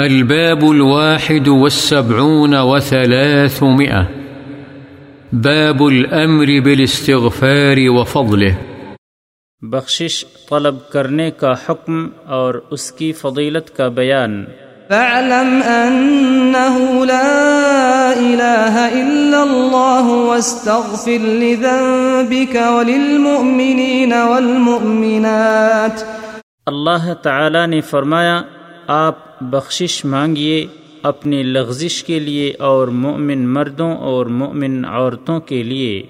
الباب الواحد والسبعون وثلاثمئة باب الأمر بالاستغفار وفضله. بخشش طلب کرنے کا حکم اور اس کی فضیلت کا بیان. فاعلم أنه لا إله إلا الله واستغفر لذنبك وللمؤمنين والمؤمنات. اللہ تعالی نے فرمایا آپ بخشش مانگیے اپنی لغزش کے لیے اور مومن مردوں اور مومن عورتوں کے لیے۔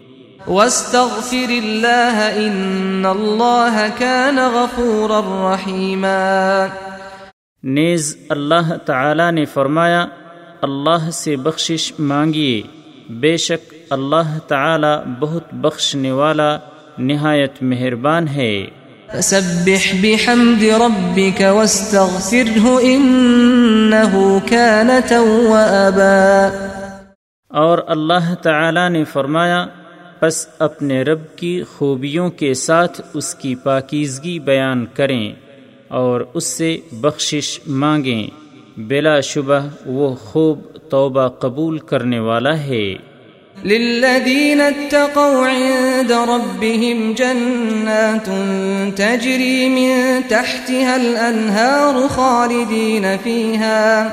واستغفر الله إن الله كان غفورا رحيما۔ نیز اللہ تعالی نے فرمایا اللہ سے بخشش مانگیے۔ بے شک اللہ تعالی بہت بخشنے والا نہایت مہربان ہے۔ فسبح بحمد ربك واستغفره إنه كان توابا. اور اللہ تعالی نے فرمایا، پس اپنے رب کی خوبیوں کے ساتھ اس کی پاکیزگی بیان کریں اور اس سے بخشش مانگیں۔ بلا شبہ وہ خوب توبہ قبول کرنے والا ہے۔ للذين اتقوا عند ربهم جنات تجري من تحتها الأنهار خالدين فيها.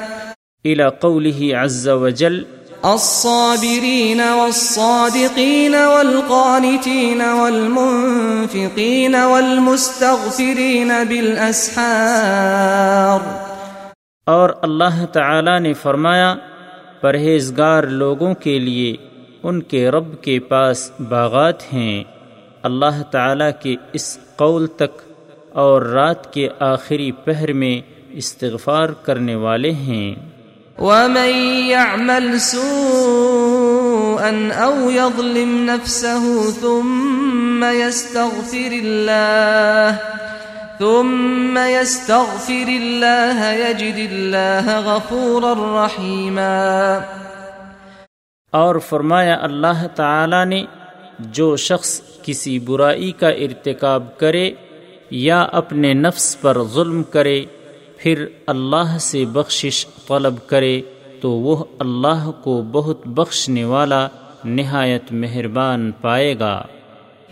الى قوله عز وجل الصابرين والصادقين والقانتين والمنفقين والمستغفرين بالأسحار. اور اللہ تعالی نے فرمایا پرہیزگار لوگوں کے لیے ان کے رب کے پاس باغات ہیں۔ اللہ تعالی کے اس قول تک اور رات کے آخری پہر میں استغفار کرنے والے ہیں۔ ومن يعمل سوءا أو يظلم نفسه ثم يستغفر الله، ثم يستغفر الله، يجد الله غفورا رحيما۔ اور فرمایا اللہ تعالی نے، جو شخص کسی برائی کا ارتکاب کرے یا اپنے نفس پر ظلم کرے، پھر اللہ سے بخشش طلب کرے، تو وہ اللہ کو بہت بخشنے والا نہایت مہربان پائے گا۔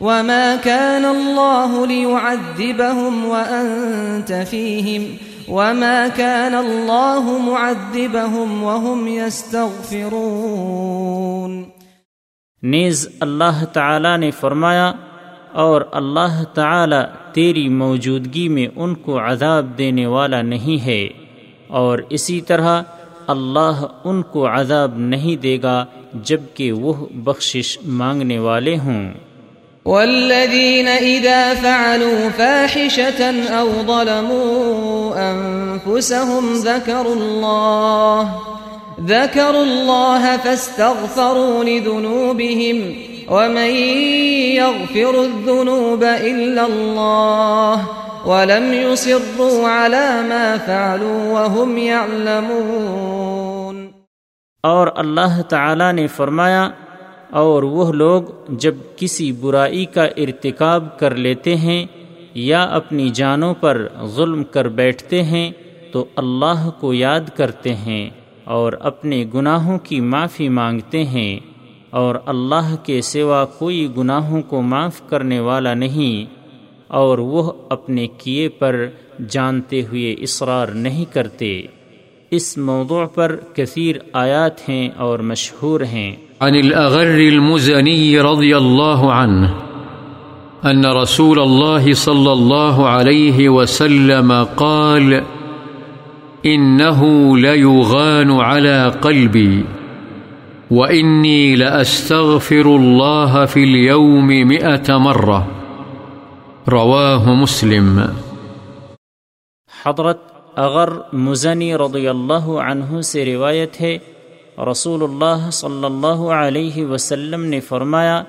وما كان الله ليعذبهم وأنت فيهم وما كان الله معذبهم وهم يستغفرون نیز اللہ تعالی نے فرمایا، اور اللہ تعالی تیری موجودگی میں ان کو عذاب دینے والا نہیں ہے، اور اسی طرح اللہ ان کو عذاب نہیں دے گا، جبکہ وہ بخشش مانگنے والے ہوں۔ والذين إذا فعلوا فاحشة أو ظلموا أنفسهم ذكروا الله ذكروا الله فاستغفروا لذنوبهم ومن يغفر الذنوب إلا الله ولم يصروا على ما فعلوا وهم يعلمون اور اللہ تعالی نے فرمایا اور وہ لوگ جب کسی برائی کا ارتکاب کر لیتے ہیں یا اپنی جانوں پر ظلم کر بیٹھتے ہیں، تو اللہ کو یاد کرتے ہیں اور اپنے گناہوں کی معافی مانگتے ہیں۔ اور اللہ کے سوا کوئی گناہوں کو معاف کرنے والا نہیں، اور وہ اپنے کیے پر جانتے ہوئے اصرار نہیں کرتے۔ اس موضوع پر کثیر آیات ہیں اور مشہور ہیں۔ عن الأغر المزني رضي الله عنه أن رسول الله صلى الله عليه وسلم قال إنه ليغان على قلبي وإني لأستغفر الله في اليوم مئة مرة. رواه مسلم. حضرت اغر مزنی رضی اللہ عنہ سے روایت ہے رسول اللہ صلی اللہ علیہ وسلم نے فرمایا،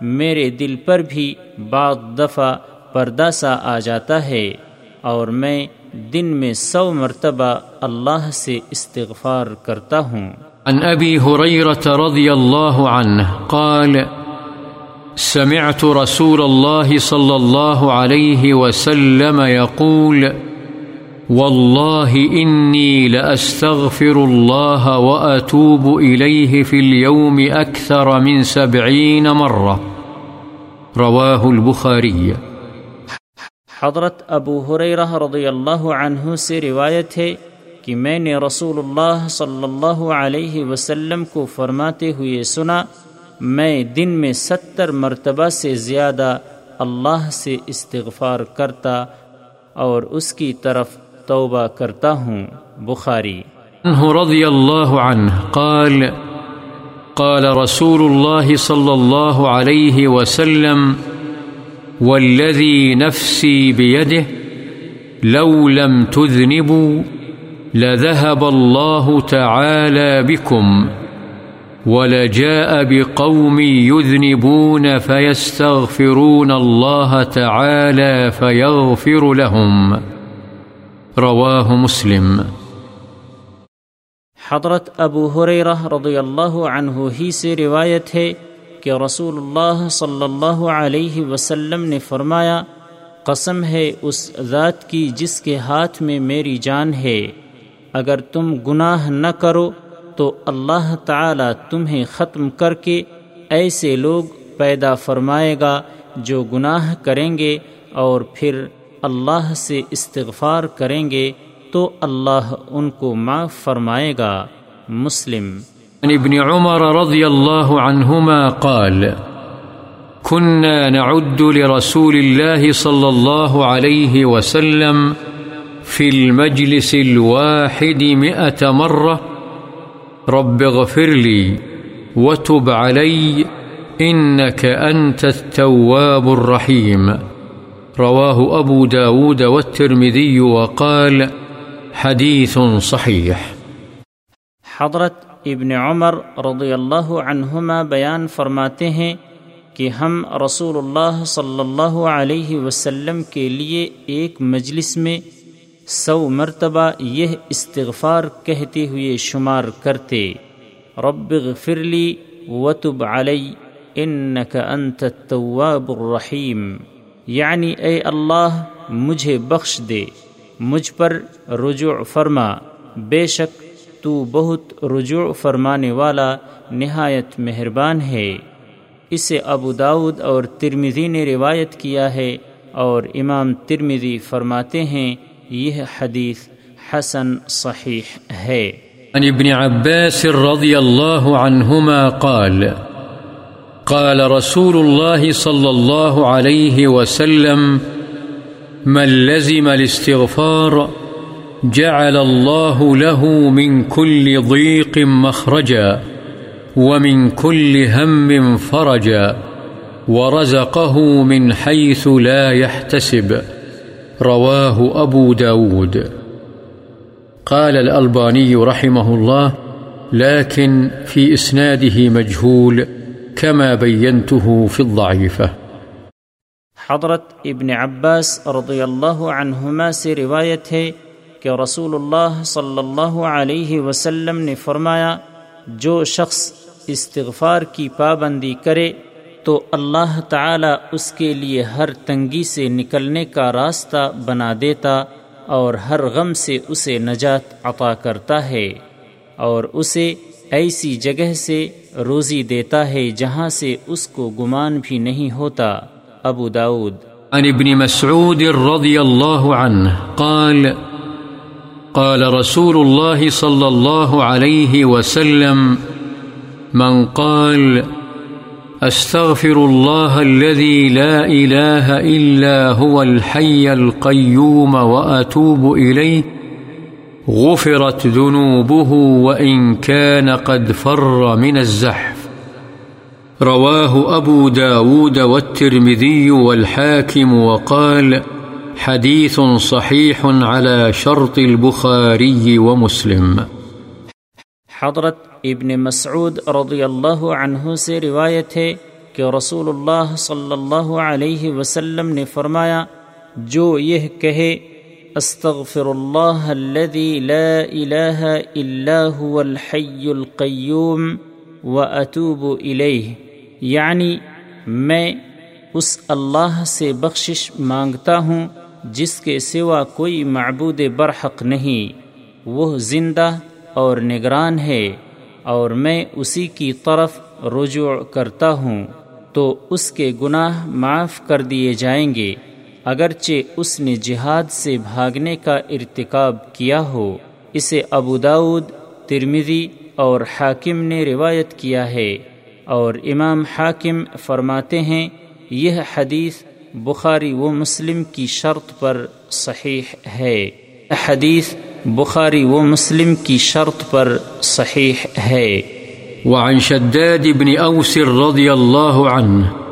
میرے دل پر بھی بعض دفعہ پردہ سا آ جاتا ہے اور میں دن میں سو مرتبہ اللہ سے استغفار کرتا ہوں۔ عن أبي هريرة رضي الله عنه قال، سمعت رسول الله صلى الله عليه وسلم يقول والله إني لأستغفر الله وأتوب إليه في اليوم أكثر من سبعين مرة رواه البخاري حضرت ابو حریرہ رضی اللہ عنہ سے روایت ہے کہ میں نے رسول اللہ صلی اللہ علیہ وسلم کو فرماتے ہوئے سنا، میں دن میں ستر مرتبہ سے زیادہ اللہ سے استغفار کرتا اور اس کی طرف توبہ کرتا ہوں، بخاری۔ عنه رضي الله عنه قال قال رسول الله صلى الله عليه وسلم والذي نفسي بيده لو لم تذنبوا، لذهب الله تعالى بكم، ولجاء بقوم يذنبون فيستغفرون الله تعالى فيغفر لهم۔ رواه مسلم. حضرت ابو حریرہ رضی اللہ عنہ ہی سے روایت ہے کہ رسول اللہ صلی اللہ علیہ وسلم نے فرمایا، قسم ہے اس ذات کی جس کے ہاتھ میں میری جان ہے۔ اگر تم گناہ نہ کرو تو اللہ تعالی تمہیں ختم کر کے ایسے لوگ پیدا فرمائے گا جو گناہ کریں گے اور پھر اللہ سے استغفار کریں گے تو اللہ ان کو معاف فرمائے گا۔ مسلم۔ عن ابن عمر رضي الله عنهما قال كنا نعد لرسول الله صلى الله عليه وسلم في المجلس الواحد مئة مرة، رب اغفر لي وتب علي إنك أنت التواب الرحيم رواه أبو داود والترمذي وقال حديث صحيح. حضرت ابن عمر رضی اللہ عنہما بیان فرماتے ہیں کہ ہم رسول اللہ صلی اللہ علیہ وسلم کے لیے ایک مجلس میں سو مرتبہ یہ استغفار کہتے ہوئے شمار کرتے، رب فرلی وتب علی انک انت التواب الرحیم۔ یعنی اے اللہ، مجھے بخش دے، مجھ پر رجوع فرما۔ بے شک تو بہت رجوع فرمانے والا نہایت مہربان ہے۔ اسے ابو داود اور ترمزی نے روایت کیا ہے اور امام ترمزی فرماتے ہیں، یہ حدیث حسن صحیح ہے۔ عن ابن عباس رضي الله عنهما قال قال رسول الله صلى الله عليه وسلم، من لزم الاستغفار، جعل الله له من كل ضيق مخرجا ومن كل هم فرجا ورزقه من حيث لا يحتسب رواه أبو داود۔ قال الألباني رحمه الله لكن في إسناده مجهول كما بينته في الضعيفة. حضرت ابن عباس رضی اللہ عنہما سے روایت ہے کہ رسول اللہ صلی اللہ علیہ وسلم نے فرمایا، جو شخص استغفار کی پابندی کرے تو اللہ تعالی اس کے لیے ہر تنگی سے نکلنے کا راستہ بنا دیتا اور ہر غم سے اسے نجات عطا کرتا ہے۔ اور اسے ایسی جگہ سے روزی دیتا ہے جہاں سے اس کو گمان بھی نہیں ہوتا۔ ابو داود عن ابن مسعود رضي الله عنه قال قال رسول الله صلى الله عليه وسلم، من قال أستغفر الله الذي لا إله إلا هو الحي القيوم وأتوب إليه غفرت ذنوبه وإن كان قد فر من الزحف. رواه أبو داود والترمذي والحاكم وقال حديث صحيح على شرط البخاري ومسلم. حضرت ابن مسعود رضی اللہ عنہ سے روایت ہے کہ رسول اللہ صلی اللہ علیہ وسلم نے فرمایا، جو یہ کہے استغفر اللہ الذي لا الہ الا هو الحی القیوم واتوب الیہ یعنی میں اس اللہ سے بخشش مانگتا ہوں جس کے سوا کوئی معبود برحق نہیں، وہ زندہ اور نگران ہے اور میں اسی کی طرف رجوع کرتا ہوں، تو اس کے گناہ معاف کر دیے جائیں گے۔ اگرچہ اس نے جہاد سے بھاگنے کا ارتکاب کیا ہو، اسے ابو داود، ترمذی اور حاکم نے روایت کیا ہے۔ اور امام حاکم فرماتے ہیں، یہ حدیث بخاری و مسلم کی شرط پر صحیح ہے۔ حدیث بخاری و مسلم کی شرط پر صحیح ہے۔ وعن شداد بن أوس رضي الله عنه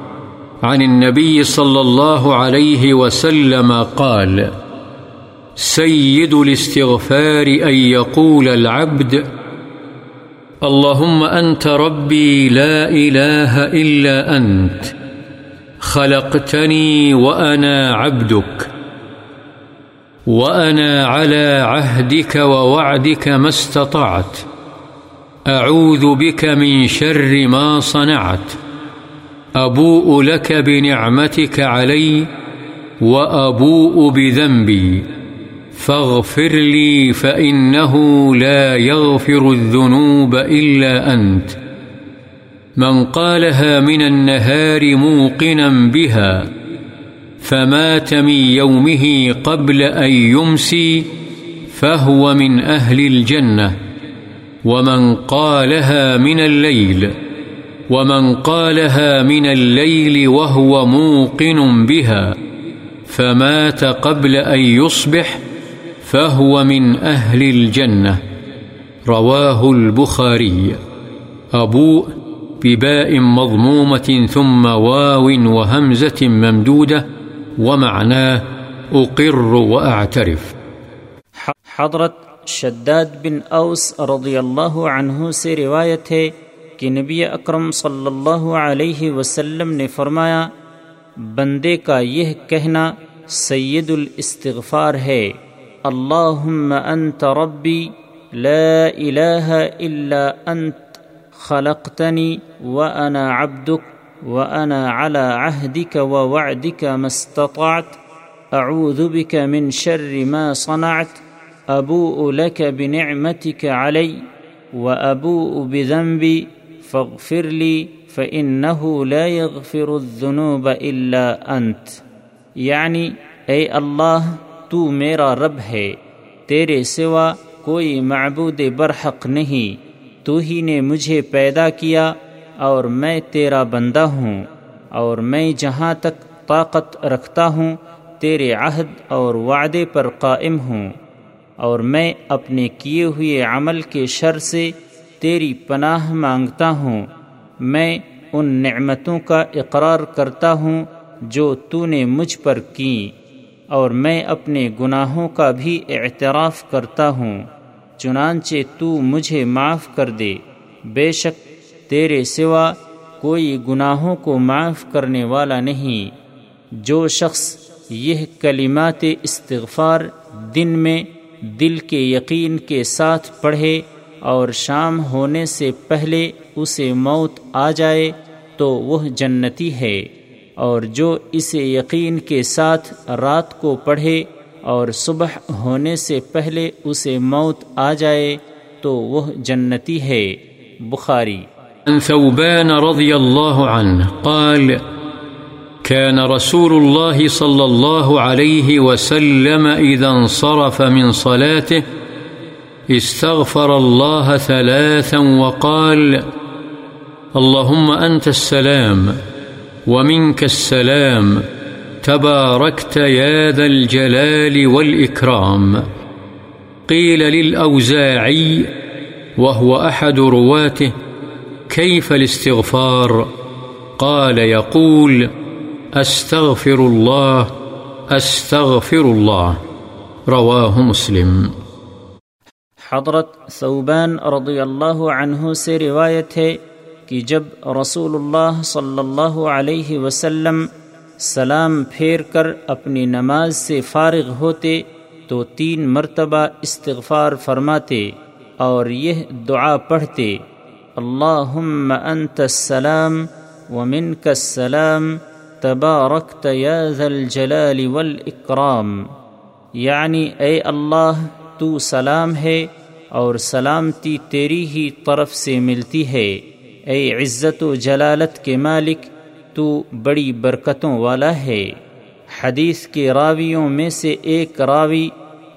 عن النبي صلى الله عليه وسلم قال، سيد الاستغفار أن يقول العبد، اللهم أنت ربي لا إله إلا أنت، خلقتني وأنا عبدك، وأنا على عهدك ووعدك ما استطعت، أعوذ بك من شر ما صنعت. أبوء لك بنعمتك علي وأبوء بذنبي فاغفر لي فإنه لا يغفر الذنوب إلا أنت من قالها من النهار موقنا بها فمات من يومه قبل أن يمسي فهو من أهل الجنة ومن قالها من الليل ومن قالها من الليل وهو موقن بها فمات قبل أن يصبح فهو من أهل الجنة رواه البخاري أبوء بباء مضمومة ثم واو وهمزة ممدودة ومعناه أقر وأعترف حضرت شداد بن اوس رضی اللہ عنہ سے روایت ہے کہ نبی اکرم صلی اللہ علیہ وسلم نے فرمایا، بندے کا یہ کہنا سید الاستغفار ہے، اللہم انت ربی لا الہ الا انت خلقتنی وانا عبدک وانا على عهدك ووعدك ما استطعت، اعوذ بك من شر ما صنعت، ابوء لك بنعمتك علي وابوء بذنبي فاغفر لي فانه لا يغفر الذنوب الا انت یعنی اے اللہ، تو میرا رب ہے، تیرے سوا کوئی معبود برحق نہیں، تو ہی نے مجھے پیدا کیا اور میں تیرا بندہ ہوں، اور میں جہاں تک طاقت رکھتا ہوں، تیرے عہد اور وعدے پر قائم ہوں، اور میں اپنے کیے ہوئے عمل کے شر سے تیری پناہ مانگتا ہوں، میں ان نعمتوں کا اقرار کرتا ہوں جو تو نے مجھ پر کی اور میں اپنے گناہوں کا بھی اعتراف کرتا ہوں، چنانچہ تو مجھے معاف کر دے۔ بے شک تیرے سوا کوئی گناہوں کو معاف کرنے والا نہیں۔ جو شخص یہ کلمات استغفار دن میں دل کے یقین کے ساتھ پڑھے اور شام ہونے سے پہلے اسے موت آ جائے تو وہ جنتی ہے۔ اور جو اسے یقین کے ساتھ رات کو پڑھے اور صبح ہونے سے پہلے اسے موت آ جائے تو وہ جنتی ہے۔ بخاری۔ ثوبان رضی اللہ عنہ قال كان رسول الله صلى الله عليه وسلم إذا انصرف من صلاته استغفر الله ثلاثا وقال، اللهم أنت السلام ومنك السلام، تباركت يا ذا الجلال والإكرام. قيل للأوزاعي، وهو أحد رواته، كيف الاستغفار؟ قال، يقول استغفر الله استغفر الله. رواه مسلم. حضرت صوبان رضی اللہ عنہ سے روایت ہے کہ جب رسول اللہ صلی اللہ علیہ وسلم سلام پھیر کر اپنی نماز سے فارغ ہوتے تو تین مرتبہ استغفار فرماتے اور یہ دعا پڑھتے، اللہم انت السلام ومنک السلام، تبارکت یا ذا الجلال والاکرام. یعنی اے اللہ، تو سلام ہے اور سلامتی تیری ہی طرف سے ملتی ہے۔ اے عزت و جلالت کے مالک، تو بڑی برکتوں والا ہے۔ حدیث کے راویوں میں سے ایک راوی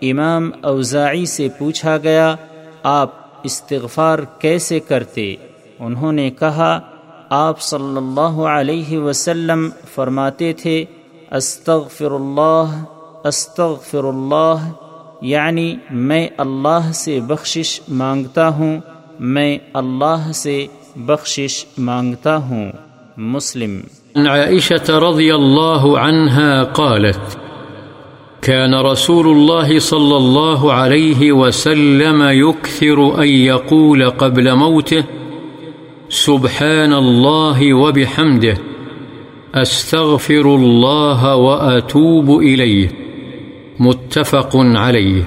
امام اوزاعی سے پوچھا گیا، آپ استغفار کیسے کرتے؟ انہوں نے کہا، آپ صلی اللہ علیہ وسلم فرماتے تھے، استغفر اللہ استغفر اللہ یعنی میں اللہ سے بخشش مانگتا ہوں، میں اللہ سے بخشش مانگتا ہوں۔ مسلم۔ عائشة رضي الله عنها قالت كان رسول الله صلى الله عليه وسلم يكثر أن يقول قبل موته سبحان الله وبحمده أستغفر الله وأتوب إليه متفق عليه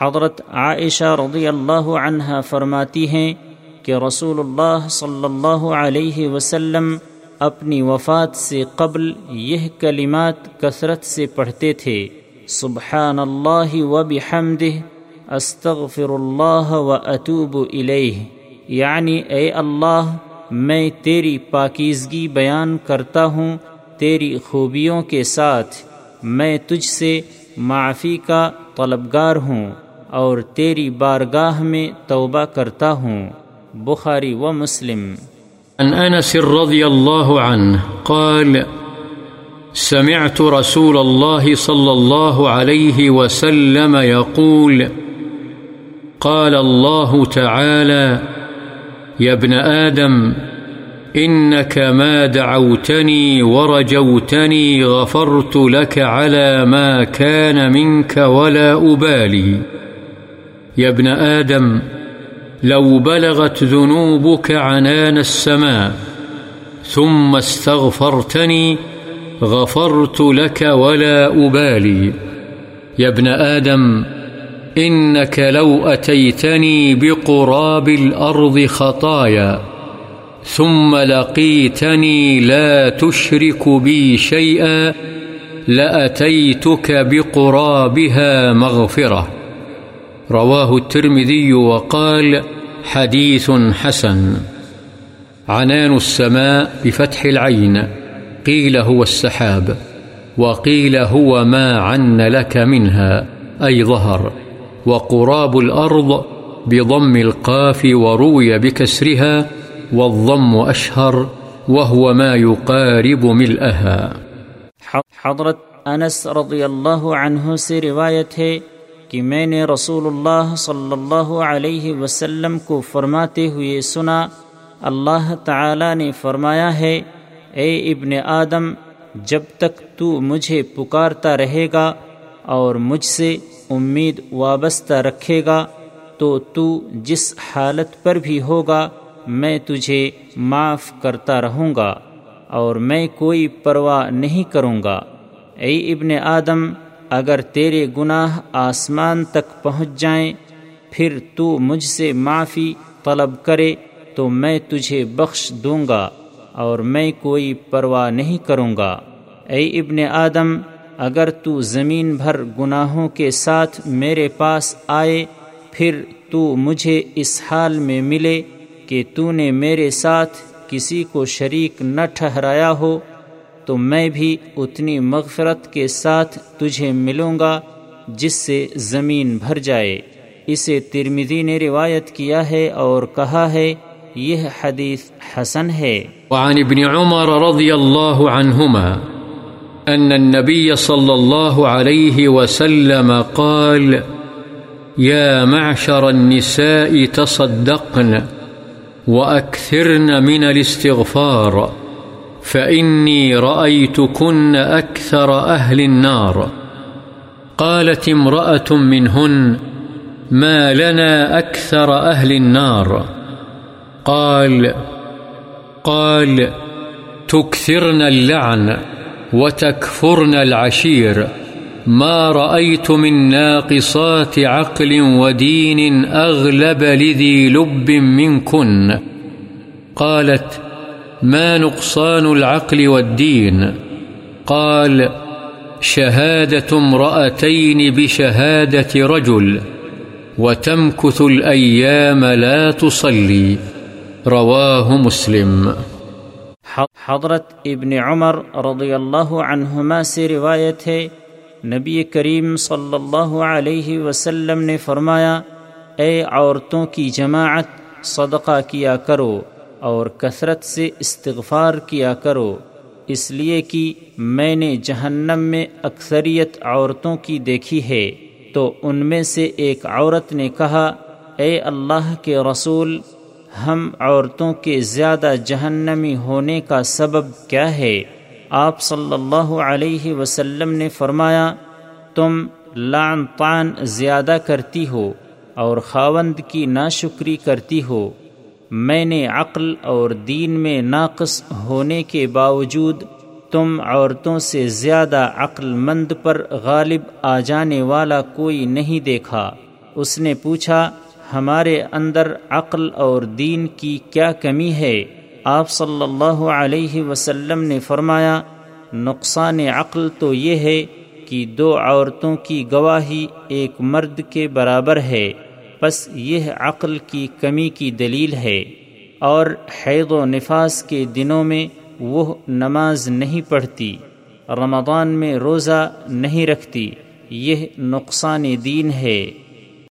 حضرت عائشہ رضی اللہ عنہ فرماتی ہیں کہ رسول اللہ صلی اللہ علیہ وسلم اپنی وفات سے قبل یہ کلمات کثرت سے پڑھتے تھے۔ سبحان اللہ و بحمدہ استغفر اللہ و اطوب الیہ۔ یعنی اے اللہ، میں تیری پاکیزگی بیان کرتا ہوں، تیری خوبیوں کے ساتھ۔ میں تجھ سے معافی کا طلبگار ہوں اور تیری بارگاہ میں توبہ کرتا ہوں، بخاری و مسلم۔ عن أنس رضي الله عنه قال، سمعت رسول الله صلى الله عليه وسلم يقول قال الله تعالى يا ابن آدم إنك ما دعوتني ورجوتني غفرت لك على ما كان منك ولا أبالي. يا ابن آدم، لو بلغت ذنوبك عنان السماء، ثم استغفرتني غفرت لك ولا أبالي. يا ابن آدم، إنك لو أتيتني بقراب الأرض خطايا ثم لقيتني لا تشرك بي شيئا، لأتيتك بقرابها مغفرة. رواه الترمذي وقال حديث حسن. عنان السماء بفتح العين. قيل هو السحاب. وقيل هو ما عن لك منها، أي ظهر. وقراب الأرض بضم القاف وروي بكسرها. والضم أشهر وهو ما يقارب ملئها حضرت انس رضی اللہ عنہ سے روایت ہے کہ میں نے رسول اللہ صلی اللہ علیہ وسلم کو فرماتے ہوئے سنا، اللہ تعالی نے فرمایا ہے، اے ابن آدم، جب تک تو مجھے پکارتا رہے گا اور مجھ سے امید وابستہ رکھے گا، تو تو جس حالت پر بھی ہوگا میں تجھے معاف کرتا رہوں گا اور میں کوئی پرواہ نہیں کروں گا۔ اے ابن آدم، اگر تیرے گناہ آسمان تک پہنچ جائیں، پھر تو مجھ سے معافی طلب کرے، تو میں تجھے بخش دوں گا اور میں کوئی پرواہ نہیں کروں گا۔ اے ابن آدم، اگر تو زمین بھر گناہوں کے ساتھ میرے پاس آئے، پھر تو مجھے اس حال میں ملے کہ تو نے میرے ساتھ کسی کو شریک نہ ٹھہرایا ہو، تو میں بھی اتنی مغفرت کے ساتھ تجھے ملوں گا جس سے زمین بھر جائے۔ اسے ترمدی نے روایت کیا ہے اور کہا ہے، یہ حدیث حسن ہے۔ وعن ابن عمر رضی اللہ عنہما أن النبي صلى الله عليه وسلم قال يا معشر النساء تصدقن وأكثرن من الاستغفار، فإني رأيتكن أكثر أهل النار. قالت امرأة منهن، ما لنا أكثر أهل النار. قال قال، تكثرن اللعن وتكفرن العشير. ما رأيت من ناقصات عقل ودين أغلب لذي لب منكن. قالت، ما نقصان العقل والدين؟ قال، شهادة امرأتين بشهادة رجل، وتمكث الأيام لا تصلي. رواه مسلم. حضرت ابن عمر رضی اللہ عنہما سے روایت ہے نبی کریم صلی اللہ علیہ وسلم نے فرمایا، اے عورتوں کی جماعت، صدقہ کیا کرو اور کثرت سے استغفار کیا کرو۔ اس لیے کہ میں نے جہنم میں اکثریت عورتوں کی دیکھی ہے۔ تو ان میں سے ایک عورت نے کہا، اے اللہ کے رسول، ہم عورتوں کے زیادہ جہنمی ہونے کا سبب کیا ہے؟ آپ صلی اللہ علیہ وسلم نے فرمایا، تم لعن طعن زیادہ کرتی ہو اور خاوند کی ناشکری کرتی ہو۔ میں نے عقل اور دین میں ناقص ہونے کے باوجود تم عورتوں سے زیادہ عقل مند پر غالب آ جانے والا کوئی نہیں دیکھا۔ اس نے پوچھا، ہمارے اندر عقل اور دین کی کیا کمی ہے؟ آپ صلی اللہ علیہ وسلم نے فرمایا، نقصان عقل تو یہ ہے کہ دو عورتوں کی گواہی ایک مرد کے برابر ہے بس یہ عقل کی کمی کی دلیل ہے۔ اور حید و نفاس کے دنوں میں وہ نماز نہیں پڑھتی، رمضان میں روزہ نہیں رکھتی، یہ نقصان دین ہے۔